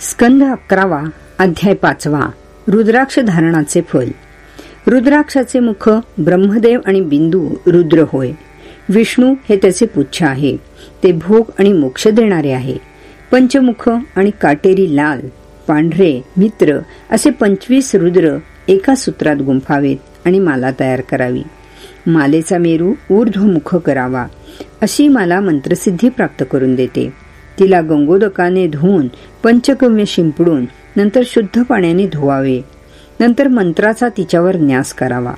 स्कंद अकरावा अध्याय पाचवा रुद्राक्ष धारणाचे फल. रुद्राक्षाचे मुख ब्रह्मदेव आणि बिंदू रुद्र होय. विष्णू हे त्याचे पुच्छ आहे. ते भोग आणि मोक्ष देणारे आहे. पंचमुख आणि काटेरी लाल पांढरे मित्र असे पंचवीस रुद्र एका सूत्रात गुंफावेत आणि माला तयार करावी. मालेचा मेरू ऊर्ध्वमुख करावा. अशी माला मंत्रसिद्धी प्राप्त करून देते. तिला गंगोदकाने धुवून पंचकव्य शिंपडून नंतर शुद्ध पाण्याने धुवावे. नंतर मंत्राचा तिच्यावर न्यास करावा.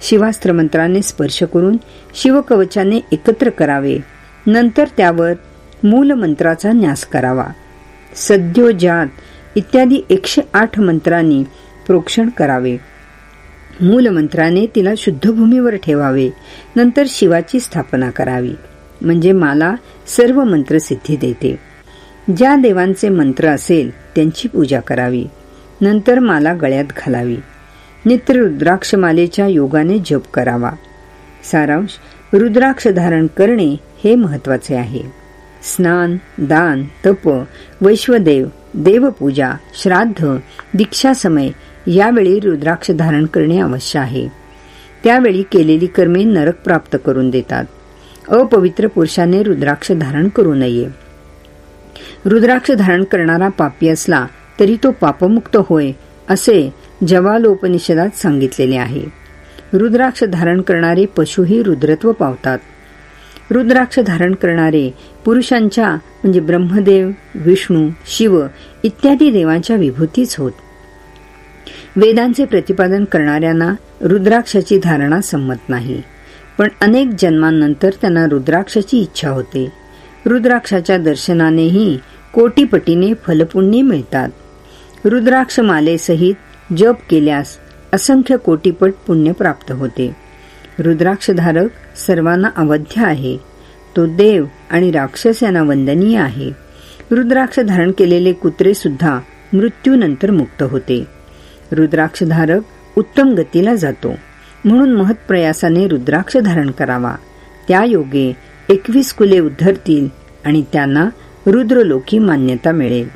शिवास्त्र मंत्राने स्पर्श करून शिवकवचाने एकत्र करावे. नंतर त्यावर मूल मंत्राचा न्यास करावा. सद्योजात इत्यादी एकशे आठ मंत्रांनी प्रोक्षण करावे. मूल मंत्राने तिला शुद्ध भूमीवर ठेवावे. नंतर शिवाची स्थापना करावी. म्हणजे मला सर्व मंत्र सिद्धी देते. ज्या देवांचे मंत्र असेल त्यांची पूजा करावी. नंतर माला गळ्यात घालावी. नित्र रुद्राक्ष मालेच्या योगाने जप करावा. सारांश रुद्राक्ष धारण करणे हे महत्त्वाचे आहे. स्नान दान तप वैश्वदेव देवपूजा श्राद्ध दीक्षा समय यावेळी रुद्राक्ष धारण करणे आवश्यक आहे. त्यावेळी केलेली कर्मे नरक प्राप्त करून देतात. अपवित्र पुरुषाने रुद्राक्ष धारण करू नये. रुद्राक्ष धारण करणारा पापी असला तरी तो पापमुक्त होय असे जवालोपनिषदात सांगितलेले आहे. रुद्राक्ष धारण करणारे पशुही रुद्रत्व पावतात. रुद्राक्ष धारण करणारे पुरुषांच्या म्हणजे ब्रह्मदेव विष्णू शिव इत्यादी देवांच्या विभूतीच होत. वेदांचे प्रतिपादन करणाऱ्यांना रुद्राक्षाची धारणा संमत नाही. पण अनेक जन्मांनंतर त्यांना रुद्राक्षाची इच्छा होते. रुद्राक्षाच्या दर्शनानेही कोटीपटीने फलपुण्य मिळतात. रुद्राक्ष मालेसहित जप केल्यास असंख्य कोटीपट पुण्य प्राप्त होते. रुद्राक्षधारक सर्वांना अवध्य आहे. तो देव आणि राक्षस यांना वंदनीय आहे. रुद्राक्ष धारण केलेले कुत्रे सुद्धा मृत्यूनंतर मुक्त होते. रुद्राक्षधारक उत्तम गतीला जातो. म्हणून महत्प्रयासाने रुद्राक्ष धारण करावा. त्या योगे एकवीस कुले उद्धरतील आणि त्यांना रुद्रलोकी मान्यता मिळेल.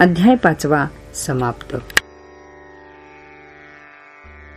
अध्याय पाचवा समाप्त.